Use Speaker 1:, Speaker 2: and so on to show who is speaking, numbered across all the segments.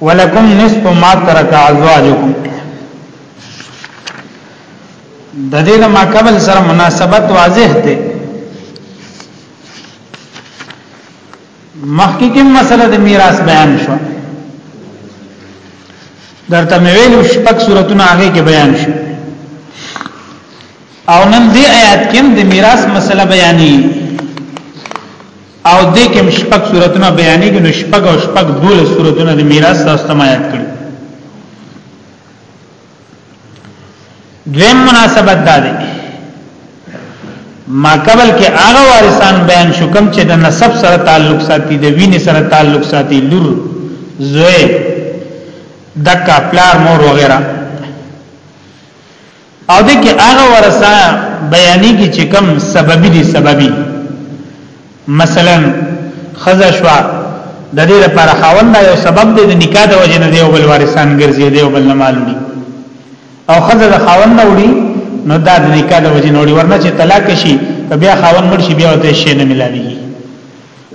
Speaker 1: ولکم نصف ما ترک ازواجکم د دې د ما قبل سره مناسبت واضح دی مخکې کوم مسله د میراث بیان شو درته مې ویلو شپږ سورتونه هغه کې بیان شو او نن دې آیات کې د میراث مسله بیانې او دې کې شپږ صورتونه بیانېږي نو شپږ او شپږ دول صورتونه د میراث تاسو ته یاد کړی دویم مناسبت دا دی ما قبل کې هغه وارثان بیان شو کوم چې د نسب سره تعلق ساتي د وینې سره تعلق ساتي لور زوی دکا پلار مور وغیرہ او دې کې هغه ورثه بیانېږي چې کم سببي دي سببي مثلا خزا شوا د دې لپاره خاوند یو سبب دی د نکاح د وجې نه دی او بل وارثان ګرځي دی او بل نه مال وړي او خزا د خاوند وړي نو دا د نکاح د وجې نه وړي ورنه چې طلاق شي که بیا خاوند مړ شي بیا ته شي نه ملاوي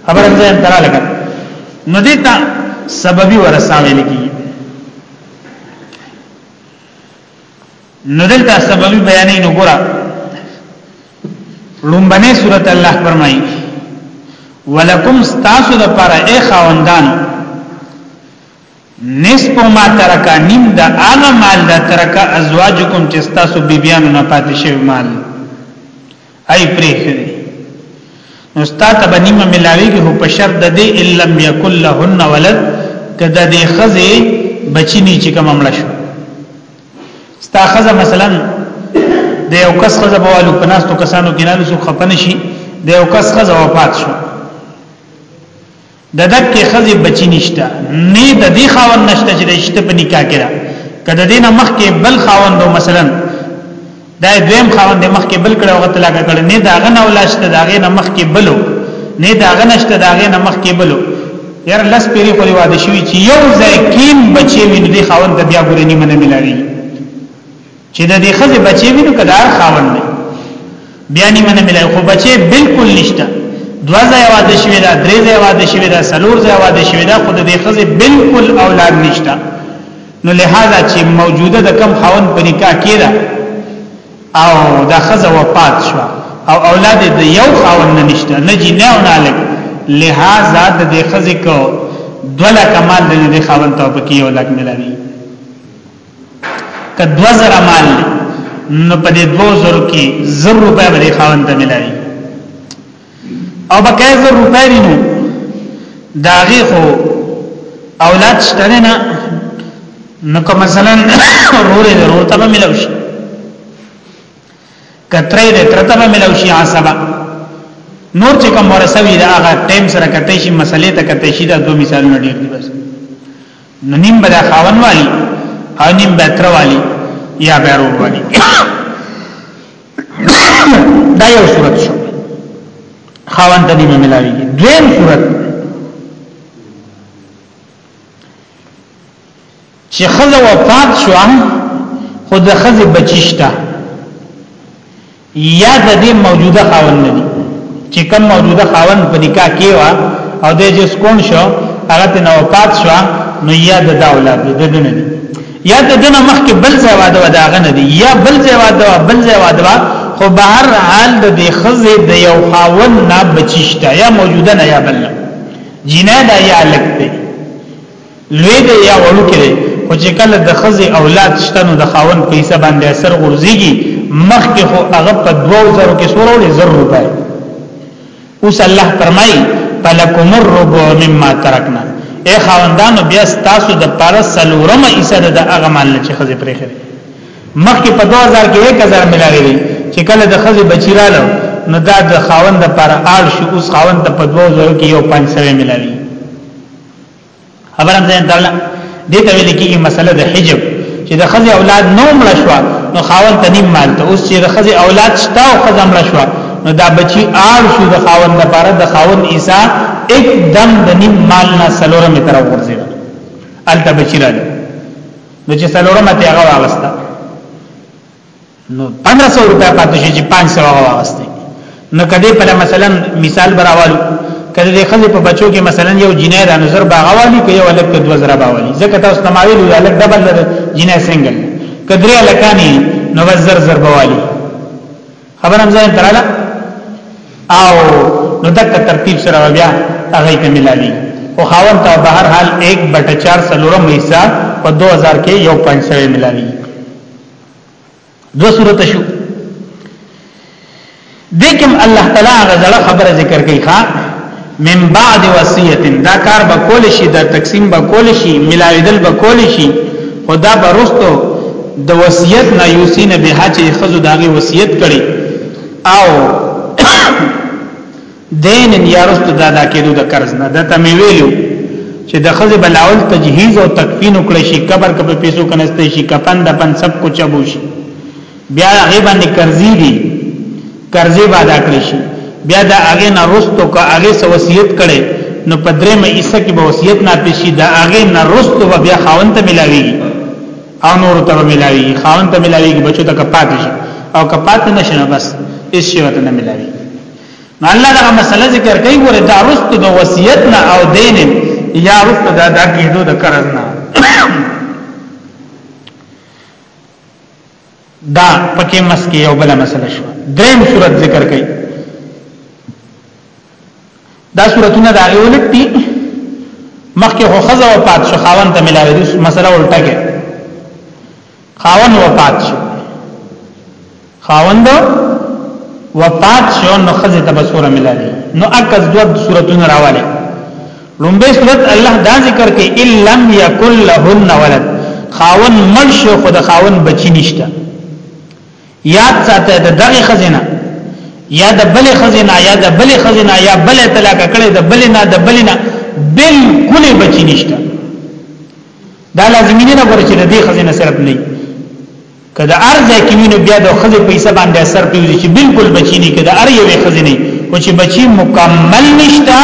Speaker 1: خبره ځان ترا لګا نو دې ته سببي ورثه ویل کیږي نو دلته سبب بیانې نو ګره لومبنه سورۃ الله فرمایي ولکم استاسو د پر اے خواندان نصف ما ترکا نیم دا آغا مال دا ترکا ازواجکم چستاسو بیبیانو نپاتی شوی مال ای پریخری نو ستا ته به نیمه ملاویږي خو په شرط د دې ان لم یکن لهن ولد کده دې خزه بچی نه چې کوم مړ شو ستا خزه مثلا د یو کس خزه بوالو پناستو کسانو کې نالو سو خپن شي د یو کس خزه وفات شو د دکې خزي بچی نشته نه د دې خاون نشته چې د شته په نکاح کې ده کله دینه مخ کې بل خاون دو مثلا دا دویم خاون د مخ کې بل کړه وغه طلاق کړه نه دا غنه ولاشته دا غنه مخ کې بلو نه دا غنه شته دا غنه مخ کې بلو یار لس پیری خو واده شوی چې یو ځای کیم بچی ویني د خاون د بیا ګورې نیمه نه ملاوي چې د دې خزه بچي وینو کدار خاوند دی بیا نیمه نه ملای خو بچي بالکل نشته دوا ځای واده شوی دا درې ځای واده شوی دا سلور ځای واده شوی دا خو د دې خزه بالکل اولاد نشته نو لہذا چې موجوده د کم خاوند په نکاح کې ده او دا خزه وفات شو او اولاد د یو خاوند نه نشته نه جی نه اولاد لہذا د دې خزه کو دوله کمال د دې خاوند ته پکې یو لک ملوي که 2000 مال نو په دې 2000 کې 1000 روپۍ به خاوند ته ملایي او بقای 1000 روپۍ دي نو داغه خو اولاد شته نه نو که مثلا رورې ضرور ته ملو شي کترې دې ترته ملو شي عصبا نور چې کوم ورسوي دا هغه ټیم سره کته شي مسلې ته کته شي دا دوه مثالونه ډیر دي بس نو نیم به خاون والی او نیم به تر والی یا به رور والی دا یو صورت شو خاون ته نیمه ملاوی دویم صورت چې خزه وفات شو خو د خزه بچیشته یا د دې موجوده خاوند نه دي چې کوم موجوده خاوند په نکاح کې و او د جس کون شو هغه ته نو پات شو نو یا د دا اولاد دي د دنه دي یا د دنه مخکې بل ځای واده و داغه نه دي یا بل ځای واده و بل ځای واده و خو به هر حال د دې خزه د یو خاوند نه بچیشته یا موجوده نه یا بل جنادا یا لکته لوی دی یا وړوکی دی خو چې کله د خزې اولاد شته نو د خاون په حساب باندې اثر غورځيږي مخکې خو هغه په 2000 کې سور وړي 0 روپۍ اوس الله فرمای فلکم الربع مما ترکنا اے خاوندانو بیا تاسو د پاره سلورم ایسه د هغه مال چې خزې پرې خره مخکې په 2000 کې 1000 ملاوي دي چې کله د خزې بچی رالو نو دا د خاوند لپاره آل شو اوس خاوند ته په 2000 کې یو 500 ملاوي خبرم ځین درله دې ته ویل کېږي مسله د حجب چې د خزه اولاد نو مړ شو نو خاون ته نیم مال ته اوس چې د خزه اولاد شته او خزه مړ شو نو دا بچی آل شو د خاون لپاره د خاون عیسی ایک دم د نیم مال نه سلورم تر ورځي الته بچی راځي نو چې سلورم ته هغه واغسته نو 1500 روپیا پاتې شي چې 500 هغه واغسته نو کدی په مثلا مثال براوالو کله د خځې په بچو کې مثلا یو جنای د نظر باغوالی کې یو الک د وزرا باغوالی ځکه تاسو تماویل یو الک ډبل لري جنای سنگل کدرې الکانی نو وزر زر باغوالی خبر هم ځان تراله او نو دک ترتیب سره بیا هغه ته ملاوي او خاون ته بهر حال 1/4 سلورم حصہ په 2000 کې یو پنځه ملاوي دو صورت شو دیکم الله تعالی غزل خبر ذکر کوي ښا من بعد وصیت دا کار به کول شي دا تقسیم به کول شي ملاویدل به کول شي خدا برستو د وصیت نه یوسین به چې خزو داغي وصیت کړي او دین یا رست د ادا کېدو د قرض نه د تمې ویلو چې د خزه بلاول تجهیز او تکفین وکړي شي قبر کې پیسو کنهسته شي کفن د پن سب کو چبو شي بیا هغه باندې قرضې دي قرضې به ادا کړی شي بیا د هغه نه رستو کا هغه سو وصیت کړي نو په درې مې ایسه کې به وصیت نه پېشي د هغه نه رستو به بیا خاون ته ملاوي او نور ته ملاوي خاون ته ملاوي بچو ته کپات شي او کپات نشنه بس هیڅ شي ته نه ملاوي نو الله دا مسله ذکر کوي ګوره دا رستو د وصیت نه او دین یا رستو دا د کېدو د قرض نه دا پکې مسکه یو بل مسله شو دریم صورت ذکر کوي دا صورتونه دا غوړت دي مخکې هو خزه او پات شخاوند ته ملاوي دي مسله الټه کې خاوند وفات شو خاوند وفات شو نو خزه تبصره ملاوي نو اکز دو صورتونه راواله لومبه صورت الله دا ذکر کې الا يكن لهن ولد خاون مړ شو خو د خاون بچی نشته یاد ساته د دغه خزینه یا د بل خزینه یا د بل خزینه یا بل طلاق کړي د بل نه د بل نه بالکل بچی نشته دا لازمي نه غواړي چې د دې خزینه صرف نه که د ارز کې وینو بیا د خزې په حساب باندې اثر پیږي چې بالکل بچی نه کده ار یوې خزینه او چې بچی مکمل نشتا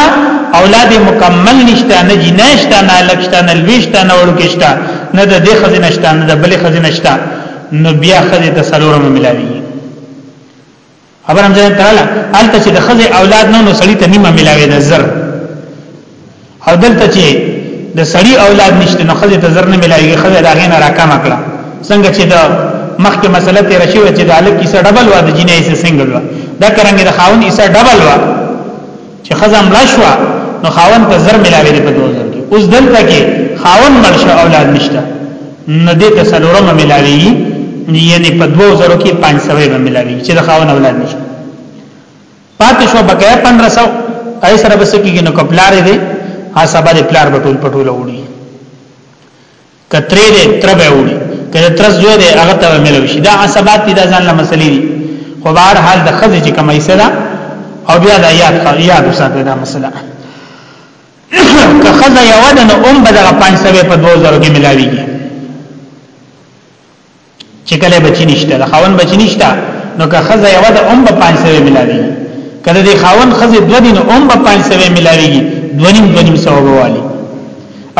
Speaker 1: اولاد مکمل نشتا نه جنشتا نه لکشتا نه لويشتا نه ورکشتا نه د دې خزینه شتا نه د بلې خزینه شتا نو بیا خزې ته سلورم ملاوي خبر هم ځان تراله الته چې د خزه اولاد نه نو سړی ته نیمه ملاوي ده زر او دلته چې د سړی اولاد نشته نو خزه ته زر نه ملاوي خزه دا غینه راکم کړه څنګه چې دا مخکې مسله تیر شوه چې د الک کیسه ډبل و د جنې سه سنگل و دا کرانګي د خاون کیسه ډبل و چې خزه مړه شو نو خاون ته زر ملاوي دی په دوه زر کې اوس دلته کې خاون مړ شو اولاد نشته نه دې ته سلورمه ملاوي یعنی په دوه زر کې 500 به ملاوي چې د خاون اولاد نشته پاتې شو بقیا 1500 ای سره بس کېږي نو کپلار دی ها سبا دې پلار بټول پټول وړي کترې دې تر به وړي کله تر زوی دې هغه ته ملو شي دا عصبات دي دا ځان له مسلې دي خو بهر حال د خزې چې کمای سره او بیا دا یاد خو یاد وساته دا مسله که خزه یو ده نو اوم به دغه 500 په 2000 کې ملاويږي چې کله بچی نشته د خاون بچی نشته نو که خزه یو د اوم په 500 ملاوي کله د خاون خزه دو دین اوم په 500 ملاوي دونیم دونیم ثواب والی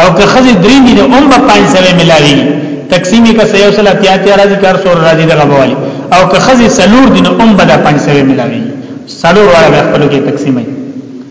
Speaker 1: او که خزه درې دین اوم په 500 ملاوي تقسیمی کا سیو سلا تیا تیا راځي کار سور راځي دغه بوالی او که خزه سلور دین اوم په 500 ملاوي سلور وړه خپل کې تقسیمه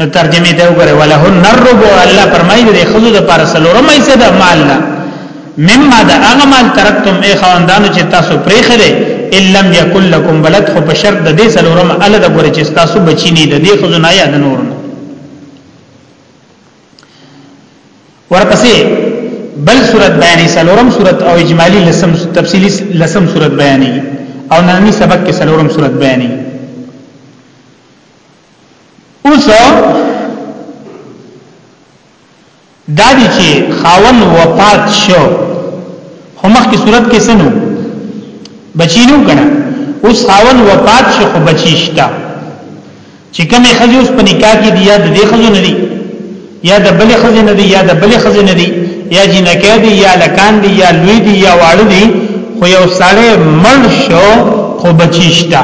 Speaker 1: نو ترجمه ته وګوره وله نرب الله فرمایي د خزو د پر سلورم ایسه د مال نه مما د هغه مال ترکتم ای خواندانو چې تاسو پرې خره ان لم یکل لكم بلد خو په شرط د دې سلورم ال د ګور چې تاسو بچی نه د دې خزو نه یاد نور ورپسې بل صورت بیانې سلورم صورت او اجمالی لسم تفصیلی لسم صورت بیانې او نننی سبق کې سلورم صورت بیانې اوس دا دي چې خاون وفات شو خو مخکې صورت کې سنو بچی نو کنه اوس خاون وفات شو خو بچی شتا چې کومه خځه اوس په نکاح کې دی یا د دې خځه نه دی یا د بلې خځه نه دی یا د بلې خځه نه دی یا جنکه دی یا لکان دی یا لوی دی یا واړه دی خو یو سړی مړ شو خو بچی شتا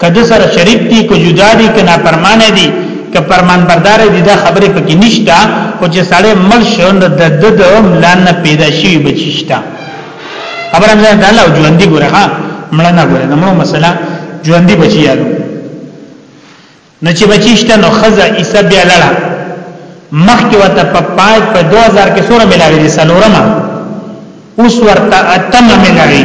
Speaker 1: که د سره شریک دي که جدا دي که نافرمانه دي که فرمان بردار دي دا خبره پکې نشته او چې سړی مړ شو نو د د د ملانه پیدا شي بچیشته خبره مې ده الله ژوندۍ ګره ها مړ نه ګره نو مړو مثلا ژوندۍ بچیالو نو چې بچیشته نو خزه عیسی بیا لړه مخ کې وته په پات په 2000 کې سوره ملاوي دي سلورما اوس ورته اتمه ملاوي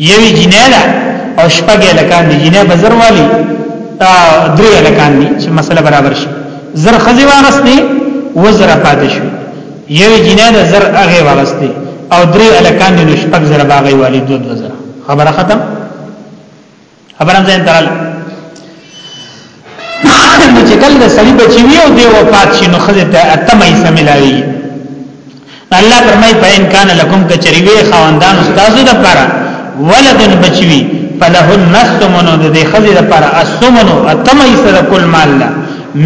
Speaker 1: یوی جنې ده او شپږ لکان دي جنې به زر والی درې لکان دي چې مسله برابر شي زر خزي واغستې وزر پاتې شو یوی جنې ده زر هغه واغستې او درې لکان دي شپږ زر باغی والی دوه دوه زر خبره ختم خبرم ځین ترل نو چې کله سړي بچي وي او دی وفات شي نو خزه ته اتمه یې سملاوي الله فرمای په ان کان لکم کچریوی خواندان استادو د پاره ولدن بچوي فله النسمن د دې خزه د پاره اسمن اتمه یې سره کل مال لا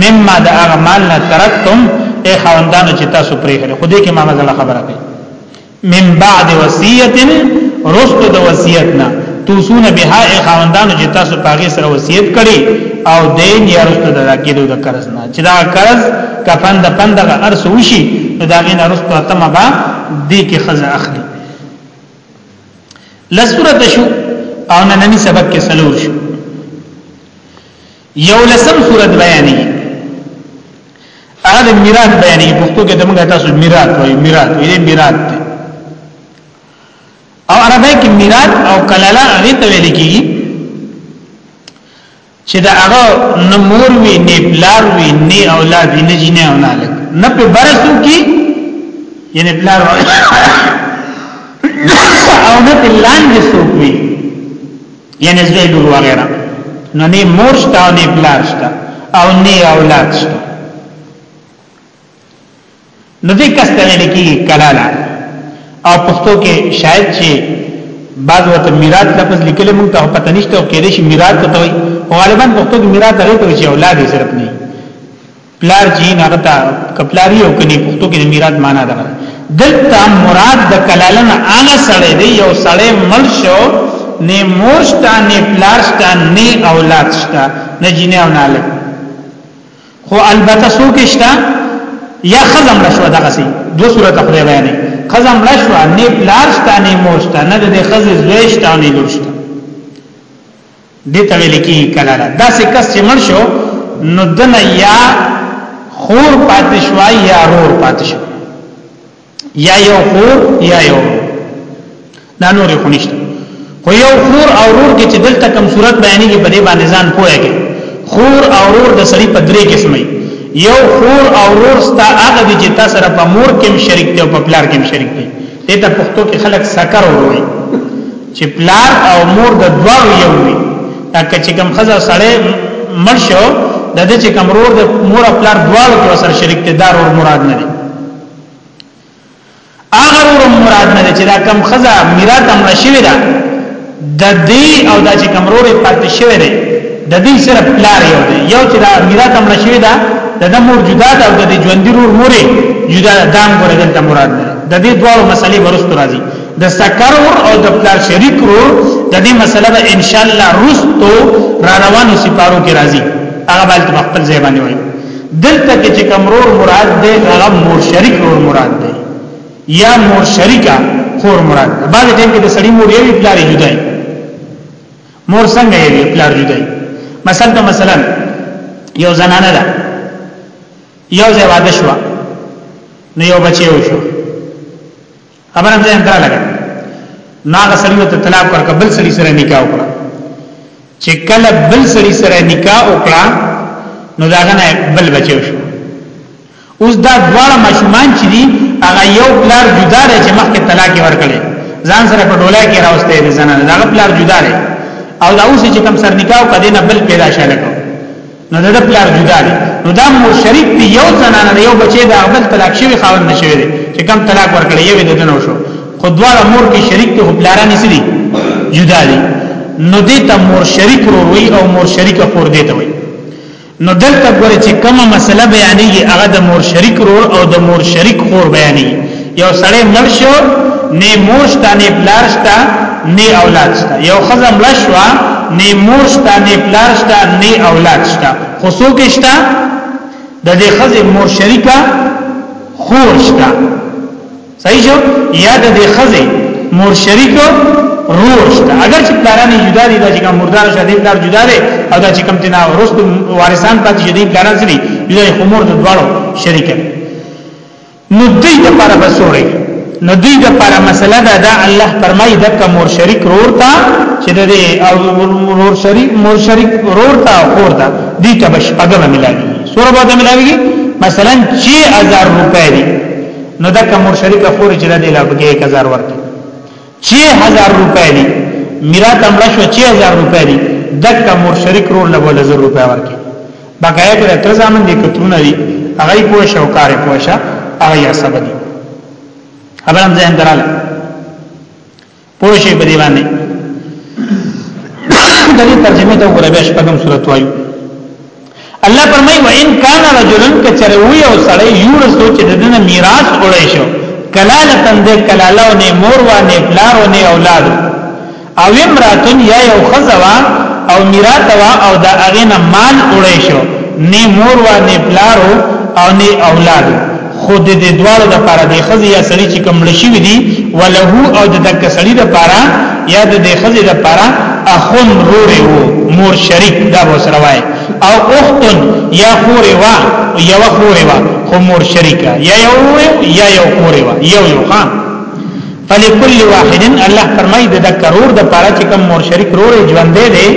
Speaker 1: مما د اغمال نه ترکتم اے خواندانو چې تاسو پرې خو دې کې ما مزله خبره کوي من بعد وصیت رستو د وصیت نه توسونه بها خاوندانو چې تاسو پاګه سره وصیت کړي او دین یا رستو د راکېدو د قرض نه چې دا قرض کفن د پندغه ارس وشي نو دا غین رستو تمه با دې کې خزه اخلي لسورت شو او نننی سبق کې سلور شو یو لسم صورت بیانې هغه د میراث بیانې پښتو کې دمګه تاسو میراث وایي میراث یې میراث دی او عربی کې میراث او کلاله هغه ته ویل کیږي چې دا هغه نمور وی نه پلار وی نه اولاد نه جنې او نه لګ نه په برسو کې یعنی پلار او نه پلان دې سوق وی یعنی زوی لور وغیرہ نو نه مور شته او نه پلار شته او نه اولاد شته نو دې کس ته ویل کی کلالا او پښتو کې شاید چې بعض وخت میراث لفظ لیکل مونږ ته پته نشته او کې دې شي میراث ته وي غالبا پښتو کې میراث هغه ته چې اولاد یې صرف نه پلار چې نه غتا کپلاری او کني پښتو کې د میراث معنا ده دلته مراد د کلالن هغه سړی دی یو سړی مړ شو نه مور شته نه پلار شته نه اولاد شته نه جنې او نه لک خو البته څوک شته یا خزم رشوه دغه سي دو صورت خدای بیانې خزم رشوه نه پلار شته نه مور شته نه د خزې زوی شته نه لور شته دې ته ویل کېږي کلاله داسې کس چې مړ شو نو دنه یا خور پاتې شو یا رور پاتې شو یا یو خور یا یو دا نور خو نشته خو یو خور او رور کې چې دلته کم صورت بیانېږي په دې باندې ځان پوهیږي خور او رور د سړي په درې قسمه یو خور او رور ستا هغه دي چې تاسو سره په مور کې شریک دي او په پلار کې شریک دي دې ته پښتو کې خلک سکر وروي چې پلار او مور د دواړو یو وي لکه چې کوم خزه سړی مړ شو د دې چې کوم رور د مور او پلار دواړو کې سره شریک دي دار او مراد نه دي هغه رور مراد نه دي چې دا کوم خزه میراث هم نشوي دا د دې او د چې کوم رور پاتې شوی دی د دې سره پلار یو دی یو چې دا میراث هم نشوي دا د مور جدا ده او د ژوندۍ رور مورې جدا دام ګره دلته مراد ده د دې دوه مسلې ورستو راځي د سکر ور او د پلار شریک ور د دې مسله به ان شاء الله رستو را روانو سپارو کې راځي هغه بل ته خپل ځای باندې وایي دلته کې چې کمرور مراد دی هغه مور شریک ور مراد دی یا مور شریکا خور مراد دی بعد ټیم کې د سړی مور یې پلار جدای مور څنګه یې پلار جدای مثلا مثلا یو زنانه ده یو ځای واده شو نو یو بچی وشو خبره مې انده لګا ناغه سړی ته طلاق ورکړ بل سړی سره نکاح وکړه چې کله بل سړی سره نکاح وکړه نو داغه نه بل بچو شو اوس دا دواړه ماشومان چې دي هغه یو پلار جدا دی چې مخکې طلاق ورکړي ځان سره په ډولای کې راوستي دي زنانه دا پلار جدا دی او دا اوس چې کم سر نکاح کدی نه بل پیدا شاله نو د پلار جدا دي نو دا مشرک دی یو زنان دی یو بچی دا خپل طلاق شوی خاوند نشوي دی چې کم طلاق ورکړي یو د دنو شو خو دواړه مور کې شریک ته پلاران نسدي جدا دي نو دې ته مور شریک وروي او مور شریک خور دې ته وي نو دلته ګوره چې کومه مسله بیانېږي هغه د مور شریک رور او د مور شریک خور بیانېږي یو سړی مړ شو نه مور شته نه پلار شته نه اولاد شته یو خزه مړ شو نه مور شته نه پلار شته نه اولاد شته خو څوک شته د دې خزه مور شریکه خور شته صحیح شو یا د دې خزه مور شریکه رور شته اگر چې پلارانه جدا دي دا چې کوم مردار شه دي پلار جدا دي او دا چې کوم تنا ورست وارثان پاتې دي پلاران سړي جدا خو مور د دواړو شریکه نو دوی د پر بسوري نو دوی د پر مسله دا دا الله فرمایي د کمور شریک رور تا چې د او رور شریک مور شریک رور تا خور تا دي ته بشپګه ملایي سور به د ملایي مثلا 6000 روپۍ دي نو د کمور شریک خور چې د لابګه 1000 ورته 6000 روپۍ دي میرات امړه شو 6000 روپۍ دي دک مور شریک رور له بوله زر روپۍ ورکي بقایا پر تر ځامن دي کترونه دي هغه پوه شو کار پوه شو هغه یا سبا دي خبرم ځین دراله پوه شي په دی باندې د دې ترجمه ته وګورئ بیا شپږم سورۃ وایو الله فرمای و ان کان رجلن کچره و یو سړی یورس دو چې دنه میراث وړي شو کلاله تند کلاله او نه مور و نه پلار او نه اولاد او امراتن یا یو خزوا او میراث وا او دا اغه نه مال وړي شو نه مور و نه پلار او نه اولاد خو د دې دوالو د پاره د خزي یا سړی چې کوم لشي وي دي وله او د دک سړی د پاره یا د دې خزي د پاره اخون روري وو مور شریک دا وسره وای او اختن یا خوري وا یا خوري وا خو مور شریکه یا یو یا یو خوري وا یو یو خان فلکل واحد الله فرمای د کرور د پاره چې کوم مور شریک رور ژوندې دی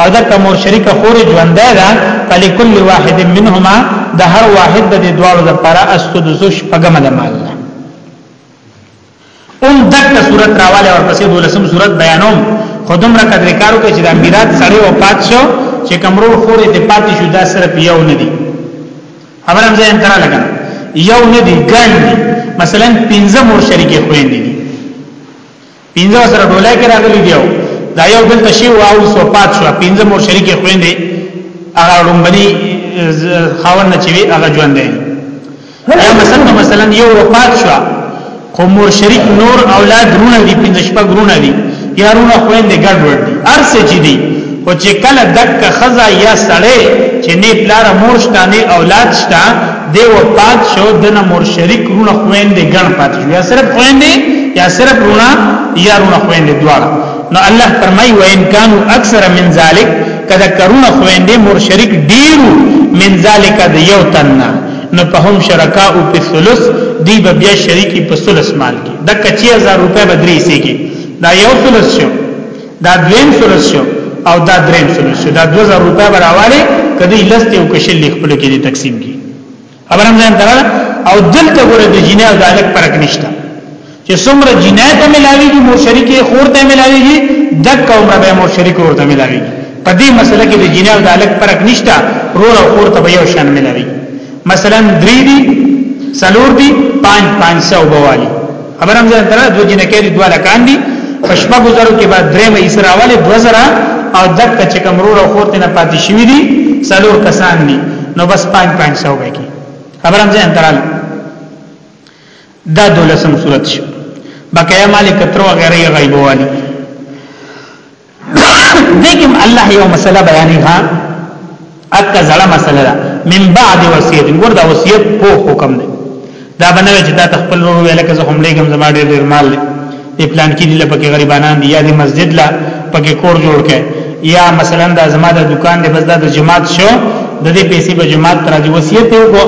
Speaker 1: او د کوم مور شریک خور ژوندې ده فلکل واحد منهما د هر واحد د دوالو د پاره استدس شپګم د مال اون دغه صورت راواله او پسې دولسم صورت بیانوم خودم را قدر کارو کې چې د میراث سړی او پات شو چې کمرو خورې ته پاتې شو دا صرف یو نه دی خبر هم ځان تر لګا یو نه دی ګڼ دی مثلا پنځه مور شریکې خويندې دي پنځه سره ډولای کې راغلي دی دا یو بل تشی او او سو پات شو پنځه مور شریکې خويندې هغه لومبني خاون نه چوي هغه ژوند دی یا مثلا مثلا یو وفات شو خو مور شریک نور اولاد رونه دي پنځه شپږ رونه دي یا رونه خويندې ګډ وډ دي ارسه چې دي خو چې کله دک خزا یا سړی چې نه پلار مور شته نه اولاد شته دی و پات شو دنه مور شریک رونه خويندې ګڼ پات شو یا صرف خويندې یا صرف رونه یا رونه خويندې دواړه نو الله فرمای و ان کانوا اکثر من ذلک کدا کرونه خويندې مور شریک ډیرو من ذلک د یو تنه نو په هم شرکا او په ثلث دی به بیا شریکی په ثلث مال کې د کچې 1000 روپے بدري سي کې دا یو ثلث شو دا دویم ثلث شو او دا دریم ثلث شو دا 2000 روپے براواله کدی لسته او کشل لیک په کې تقسیم کی خبرم ځان درا او دلته ګوره د جنې او د الک فرق نشته چې څومره جنای ته ملاويږي مور شریکه خور ته ملاويږي دک عمر به مور شریکه ورته ملاويږي په دې مسله کې د جنای او د الک فرق نشته رور او خور ته به یو شان ملاوي مثلا درې دي سلور دي 5 500 بوالي خبرم زه درا دوه جنې کې دوه لکان دي پښپا گزارو کې بعد درې مې اسراواله 2000 او دک چې کوم رور او خور ته نه پاتې شوی دي سلور کسان دي نو بس 5 500 به کې خبرم زه درا دا دولسم صورت شو بقایا مالک تر وغیره غیب والی دیکم الله یو مسله بیانې ها اکه زړه مسله ده من بعد وصیت ګور دا وصیت په حکم ده دا بنوي چې دا تخپل ورو ویل کې هم لګم زما ډېر ډېر مال دی پلان کې دي لپاره غریبانان دي یا د مسجد لا پکې کور جوړ کړي یا مثلا دا زما د دکان دی بس دا د جماعت شو د دې پیسې به جماعت تراځي وصیت یو کو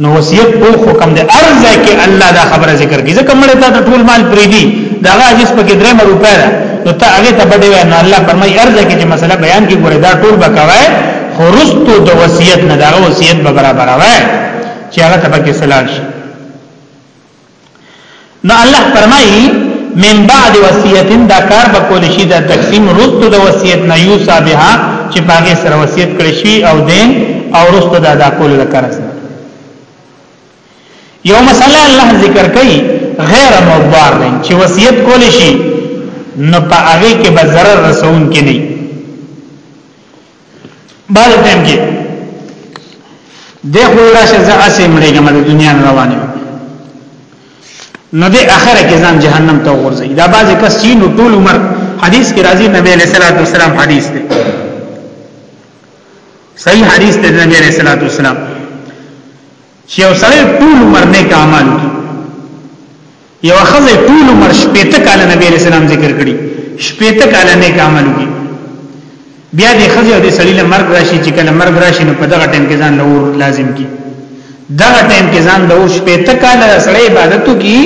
Speaker 1: نو وصیت په حکم دی ارزه کې الله دا خبره ذکر کی ځکه مړ ته د ټول مال پری دی دا غاجس په کې درې مې روپې ده نو ته هغه ته بده وای نه الله فرمای ارزه کې چې مسله بیان کی ګوره دا ټول بکوي خرستو د وصیت نه دا وصیت به برابر وای چې هغه ته پکې سلام شي نو الله فرمایي من بعد وصیت دا کار به کول شي دا تقسیم رستو د وصیت نه یو صابها چې پاګه سره وصیت کړی شي او دین او رستو دا دا کول لکار سره یو مسله الله ذکر کوي غیر مضار نه چې وصیت کول شي نو په هغه کې به zarar رسون کې نه بار ټیم کې د خو راشه زه اسې مړېږم د دنیا روانه نو د اخره کې ځان جهنم ته ورځي دا بعضی کس چې نو ټول عمر حدیث کې راځي نبی علیہ الصلوۃ والسلام حدیث دی صحیح حدیث دی نبی علیہ الصلوۃ والسلام چې یو سړی ټول عمر نیک اعمال کوي یو خزه ټول عمر شپېته کال نبی رسول الله ذکر کړی شپېته کال نیک اعمال کوي بیا د خزه او د سړی له مرګ راشي چې کله مرګ راشي نو په دغه ټیم کې ځان لور لازم کی دغه ټیم کې ځان د اور شپېته کال سړی عبادت کوي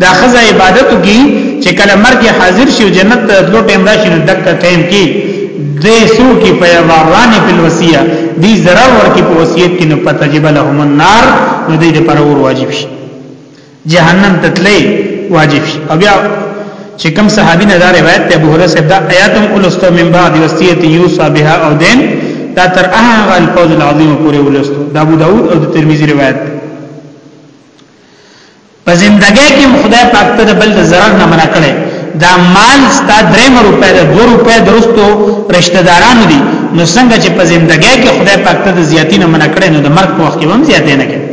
Speaker 1: دا خزه عبادت کی چې کله مرګ حاضر شي او جنت ته تلو ټیم راشي نو دک ټیم کی د سو کی په وارانه په وصیه دی zarar ورکی په وصیت کې نو پتجب لهم النار نو دې پر اور واجب شي جهنم ته تلې واجب شي او بیا چې کوم صحابي نه دا روایت ته ابو هريره صاحب دا آیاتم اولستو من بعد وصیت یوصى بها او دین دا تر هغه الفوز العظیم پورې ولستو دا ابو داود او ترمذی روایت په زندګۍ کې خدای پاک ته بل د zarar نه منع کړي دا مال ستا درې روپې د 2 روپې درستو رشتہ دارانو دي نو څنګه چې په زندګۍ کې خدای پاک ته د زیاتی نه منع کړي نو د مرګ په وخت کې هم زیاتې نه کوي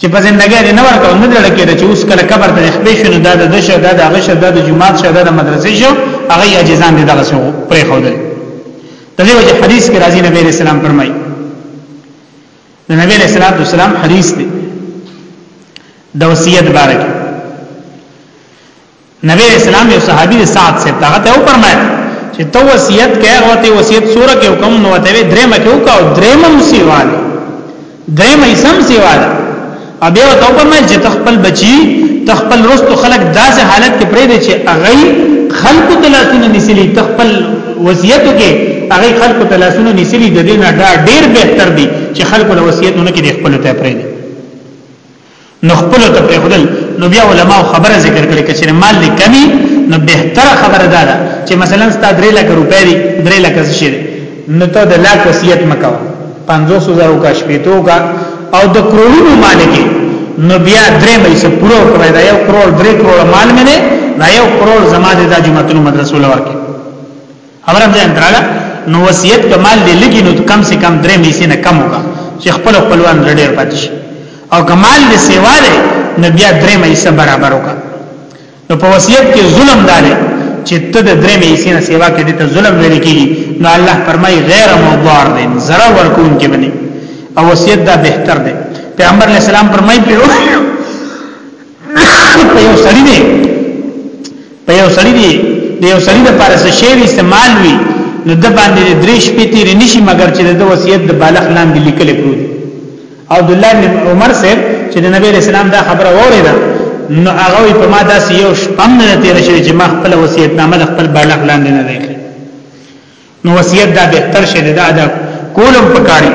Speaker 1: چې په زندګۍ نه ورکو نه دړه کې چې اوس کله قبر ته خپې شو نو دا د دشه دا د غشه دا د جمعات شه دا د مدرسې شو هغه اجزان دي دغه سو پرې خو دي د دې وجه حدیث کې راځي نبی رسول الله فرمایي د نبی علیہ الصلوۃ والسلام حدیث دی د وصیت باره کې نبی علیہ السلام یو صحابي د سعد سے هغه ته فرمایل چې تو وصیت کې هغه ته وصیت سوره کې حکم نو ته درېمه کې وکاو درېمه مسیواله درېمه یې سم سیواله او بیا ته په مې چې تخپل بچي تخپل رستو خلق داسې حالت کې پرې دي چې اغي خلق تلاسونه نسلی تخپل وصیت کې اغي خلق تلاسونه نسلی د دې نه دا ډیر بهتر دي چې خلق له وصیتونه کې خپل ته پرې دي نو خپل ته پرې خدل نو بیا علما خبره ذکر کړي چې مال دې کمی نو بهتره خبره ده چې مثلا ستاسو 3 لک روپۍ دي 3 لک څه شي نو ته د لاک وصیت مکو 50000 کا شپېتو کا او د کروڑونو مالک نو بیا درې مې څه پوره کړی دا یو کروڑ درې کروڑ مال مې نه دا یو کروڑ زما د جمعتونو مدرسو لور کې خبره ځان دراله نو وصیت په مال دی لګی نو کم سے کم درې مې نه کم وکا چې خپل خپلوان ډېر پاتې شي او کمال دې سیواله نو بیا درې مې برابر وکا نو په وصیت کې ظلم دار چې ته د درې مې سینه سیوا کې دې ته ظلم ویل کیږي نو الله فرمای غیر مضار دې زرا ورکون کې بني او وصیت دا بهتر دی پیغمبر علیہ السلام فرمای په یو سړی دی په یو سړی دی د یو سړی د پارس شی وی استعمال وی نو د باندې درې شپې تیر نشي مګر چې د وصیت د بالغ لاندې لیکل پروت عبد الله بن عمر صاحب چې د نبی رسول الله دا خبره وریده نو هغه په ما داسې یو شپم نه تیر شوی چې ما خپل وصیت نامه د خپل بالغ لاندې نه لیکل نو وصیت دا به تر شه دا ادا کولم پکاري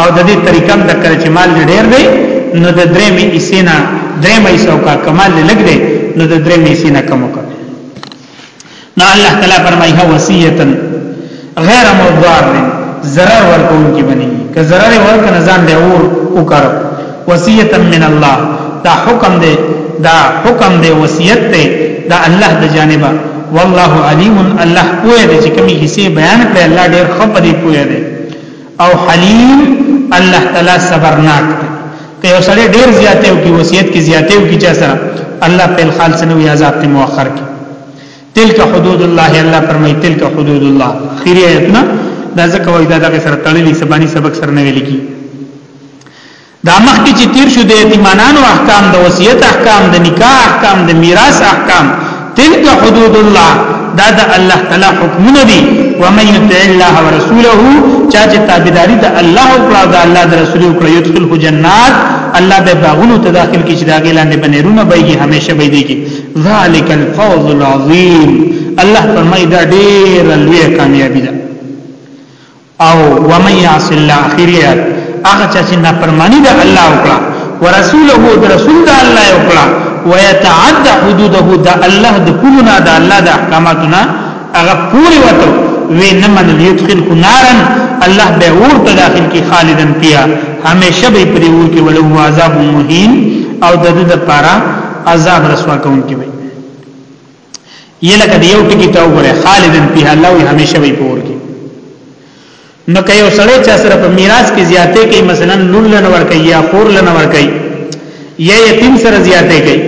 Speaker 1: او د دې طریقم د کړ چې مال ډیر دی نو د درې می اسینا درې می سو کا کمال لګ دی نو د درې می اسینا کم وکړ نو الله تعالی فرمایي هو وصیتا غیر مضار zarar ورکون کې بني که zarar ورکن ځان دی اور وکړ وصیتا من الله دا حکم دی دا حکم دی وصیت دی دا الله د جانبه والله علیم الله پوهه دې چې کومې حصے بیان کړي الله ډېر خبرې پوهه دې او حلیم الله تعالی صبرناک دی که یو سړی ډیر زیاته او کی وصیت کی زیاته او کی چا سره الله په الخال سنو یا عذاب ته مؤخر کی تلک حدود الله الله فرمای تلک حدود الله خیری ایتنا دا ځکه وای دا دغه سره تړلی سبانی سبق سره نه ویل کی دا مخکې چې تیر شو د یتیمانانو احکام د وصیت احکام د نکاح احکام د میراث احکام تلک حدود الله دا د الله تعالی حکمونه دي و من یطع الله ورسوله چا چې تابعداري د الله او کړه د الله د رسول او کړه یدخل جنات الله به باغونو ته داخل کی چې داګه لاندې بنیرونه بهږي همیشه به دیږي ذالک الفوز العظیم الله فرمایي دا ډیر لوی کامیابی ده او ومن يعص الله اخر آیات هغه چا چې نافرمانی د الله وکړه ورسوله د رسول د الله وکړه ويتعد حدوده د الله د کولنا د الله د احکاماتنا هغه پوری وته وی نه من يدخل نارن الله به اور ته داخل کی خالدن پیا همیشه به پرې ور کې ولو عذاب مهین او د دې لپاره عذاب رسوا کوونکی وي یلکه دیو ټکی ته وګوره خالدن فیها الله وی همیشه وی پور کی نو که یو سړی چا سره په میراث کې زیاتې کوي مثلا لور لنه ور کوي یا خور لنه ور کوي یا یتیم سره زیاتې کوي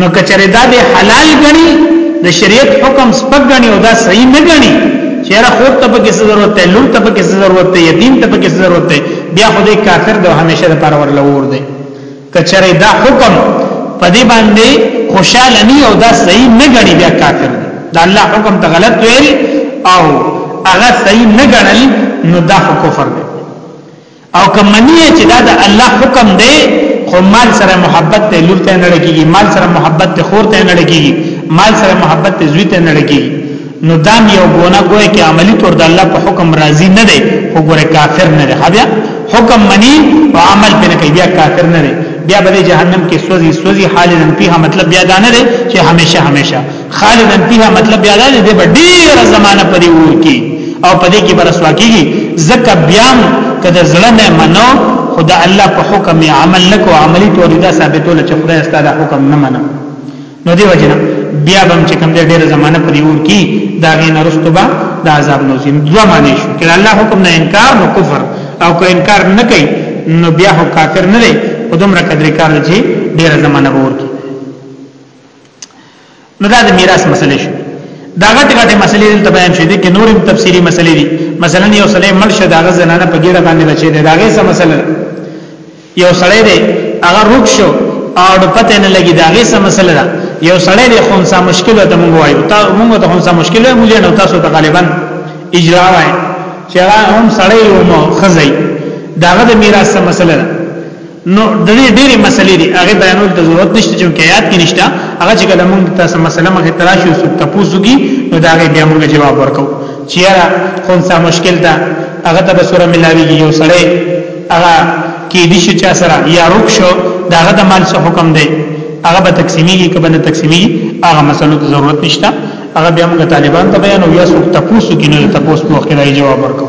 Speaker 1: نو کچره دا به حلال غني د شریعت حکم سپک غني او دا صحیح نه غني چیرې خور ته په کیسه ضرورت ده لور ته په کیسه ضرورت ده یتیم ته په کیسه ضرورت ده بیا خو دې کافر د همیشه لپاره ورلور دی کچره دا حکم په دې باندې خوشاله نه او دا صحیح نه غني بیا کافر دی دا الله حکم ته غلط ویل او هغه صحیح نه غنل نو دا کفر دی او کمنی چې دا د الله حکم دی خو مال سره محبت ته لور ته نه لګيږي مال سره محبت ته خور ته نه لګيږي مال سره محبت ته زوی ته نه لګيږي نو دام یو ګونه ګوې کې عملی طور د الله په حکم راضی نه دی خو ګوره کافر نه دی بیا حکم منی او عمل پنه کوي بیا کافر نه دی بیا به جهنم کې سوځي سوځي خالدن فیها مطلب بیا دا نه دی چې همیشه همیشه خالدن فیها مطلب بیا دا دی د ډیر زمانہ پرې وور کی او پدې کې برسوا کیږي زکه بیا کده زړه نه منو خدا الله په حکم عمل نکو عملی تور دا ثابتول چې خدای ستاسو حکم نه منو نو دی وجنه بیا بم چې کوم ډېر زمانہ پر یور کی دا غي نرستو با د عذاب نوزیم دوه معنی شو کله الله حکم نه انکار نو کفر او که انکار نه کوي نو بیا هو کافر نه دی او دومره قدر کار چې ډېر زمانہ ور کی نو دا د میراث مسلې شو دا غټ غټ مسلې دلته بیان شې دي کې نورم تفسیری مسلې دي مثلا یو سلیم مرشد هغه زنانه په ګیره باندې بچي دی دا غي څه مسله یو سړی دی هغه روک شو او د پته نه لګي دا غي سم مسله ده یو سړی دی خونسا مشکل ته مونږ وایو تا مونږ ته خونسا مشکل وایو مولیا نو تاسو ته غالبا اجرا وایي چې هغه هم سړی او مو خزای داغه د میراث سم مسله ده نو د دې ډېرې مسلې دي هغه بیانول ته ضرورت نشته چې کیات کې نشته هغه چې کله مونږ تاسو مسله مخه تراشو سو تاسو کی نو دا غي بیا مونږ جواب ورکو چیرې خونسا مشکل ده هغه ته به سره ملاويږي یو سړی هغه کې دي چې چا سره یا روک شو داغه د مال څه حکم دی هغه به تقسیمیږي کبه نه تقسیمیږي هغه مسلو ته ضرورت نشته هغه بیا موږ طالبان ته بیان او یا څوک تاسو کې نه تاسو په وخت راځي جواب ورکو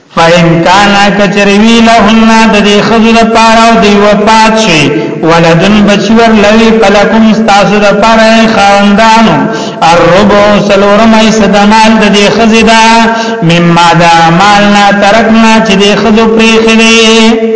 Speaker 1: فإن کان کچروی لهن د دې خزو د پاره او دی وفات شي ولدن بچور لوی فلکم استاسو د پاره خاوندانو الربع سلورم ایس د مال د دې خزې دا مما دا مالنا ترکنا چې دې خزو پرې خلې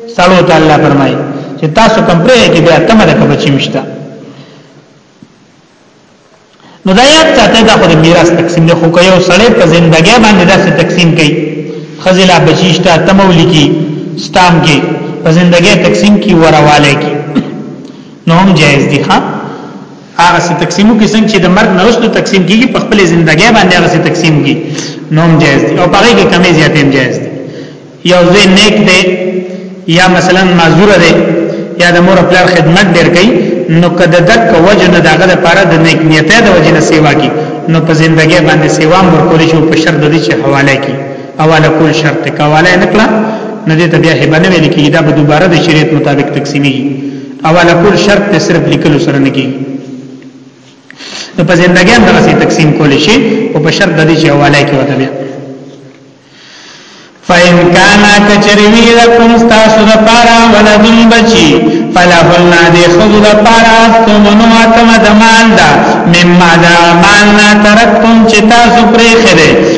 Speaker 1: سالو ته الله فرمایي چې تاسو کوم پرې کې بیا تمه ده کوم چې مشته نو دا یاد ساته دا خو د میراث تقسیم نه خو کوي او سړی په ژوندګي باندې دا څه تقسیم کوي خزلا بچیشتا تمولی کی ستام کی په ژوندګي تقسیم کی ورواله کی نو هم جایز دي ها هغه څه تقسیمو کې څنګه چې د مرګ نه وروسته تقسیم کیږي په خپل ژوندۍ باندې هغه څه تقسیم کی نوم جائز دي او پاره کې کمی زیاتې هم جائز دي یو ځای نیک دی یا مثلا معذور دی یا د مور خپل خدمت ډیر کوي نو کده دک وجه نه دغه لپاره د نیک نیت د وجه نه سیوا کی نو په ژوندۍ باندې سیوا مور کول شو په شرط د دې چې حواله کی حواله کول شرط کواله نه کړه نه دې ته بیا هبنه ویل کیږي دا به دوباره د شریعت مطابق تقسیمي حواله کول شرط ته صرف لیکلو سره نه کیږي نو په زندګۍ هم دغه تقسیم کول شي او په شرط د دې چې حواله کې وته بیا فإن كان كچروي لكم تاسو د پارا ولد بچي فلهن د خذ د پارا ثمنو اتم د مال دا مما دا مال نا ترکتم چې تاسو پرې خره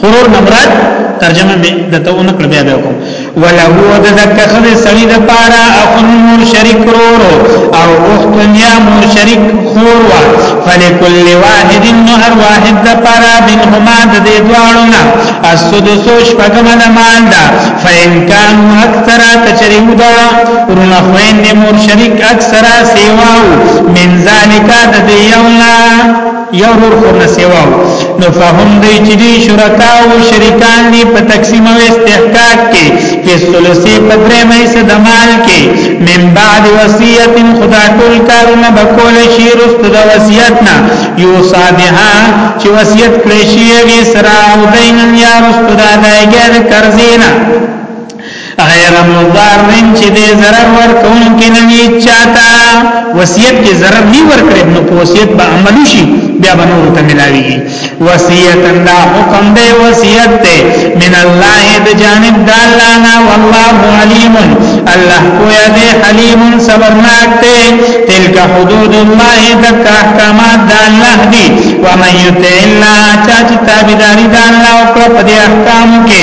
Speaker 1: خرور نمراد ترجمه می دته اون کړ بیا به کوم وله د زکه خو سړی د پاره اخن مور شریک رور او اخت یا مور شریک خور وا فلکل واحد نو هر واحد د پاره بنهما د دې دواړو نه السدس شپږم د مال دا فین کان اکثر تشریو دا ورنه خوین مور شریک اکثر سیواو من ذالک د دې یونا یو ورور خو نه سیواو نو فهم دی چې دی شرکا او شریکان دی په تقسیم او استحقاق کې چې ثلثي په درې مې صد مال کې من بعد وصیت خدا ټول کارونه به کول شي رست د وصیت نه یو صادها چې وصیت کړی شي وی سرا او دین یا رست د ادایګر قرضینا غیر مضار من چې دې zarar ورکون کې نه وی چاته وصیت کې zarar نه ورکړي نو په وصیت به عمل شي بیا به نور ته ملاويږي وصیت الله حکم دې وصیت ته من الله دې جانب د الله نه والله علیم الله کویا دې حلیم صبرناک ته تلک حدود الله دک احکامات د الله دی و من یطع الله چا چې تابعداري د الله او پر دې احکام کې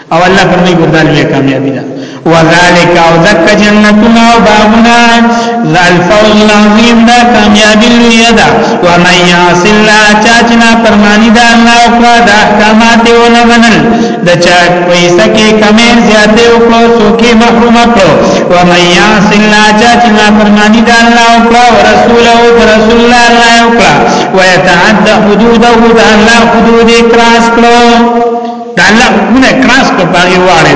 Speaker 1: او الله فرمایي ګردال وی کامیابی ده وذالک او ذک جنتنا او باغنا ذل فوز العظیم دا کامیابی لوی ده و من یعص الله چاچنا پرمانی دا الله او کړه د احکامات او نه منل د چا پیسې کې کمې زیاتې او کو سوکي محروم کړو و من یعص الله چاچنا پرمانی دا الله او کړه رسول او رسول الله الله او کړه ويتعدى حدوده دا الله حدود اکراس کړو دا الله حکمونه کراس په باغی واړی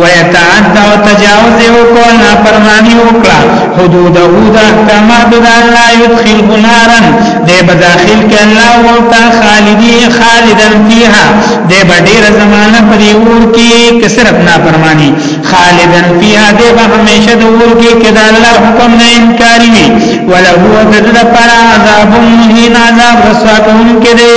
Speaker 1: ويتعدى وتجاوز وکول نا پرمانی وکړه حدود او د احکامات د الله يدخل نارا د بداخل کې الله ورته خالدي خالدا فيها د ډېر زمانہ پر اور کې کثرت نا پرمانی خالدا فيها د به همیشه د اور کې کدا الله حکم نه انکاری وي ولا هو د لپاره عذاب مهین عذاب رسوا
Speaker 2: کوونکې دی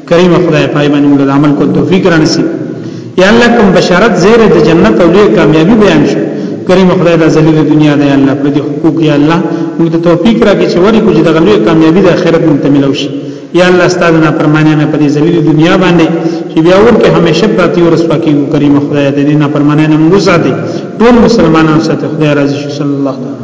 Speaker 2: کریم خدای پای باندې موږ د عمل کو توفیق را نصیب یا الله کوم بشارت زیره د جنت او لوی کامیابی بیان شو کریم خدای د ذلیل دنیا دی الله پر دې حقوق یا الله موږ ته توفیق راکړي چې وری کو چې د لوی کامیابی د آخرت مونږ ته ملو شي یا الله ستاسو نه پرمانه نه پدې ذلیل دنیا باندې چې بیا ورکه همیشه پاتې ورسوا کیږي کریم خدای دې نه پرمانه نه موږ ساتي ټول مسلمانان ساتي خدای راضي شي صلی الله علیه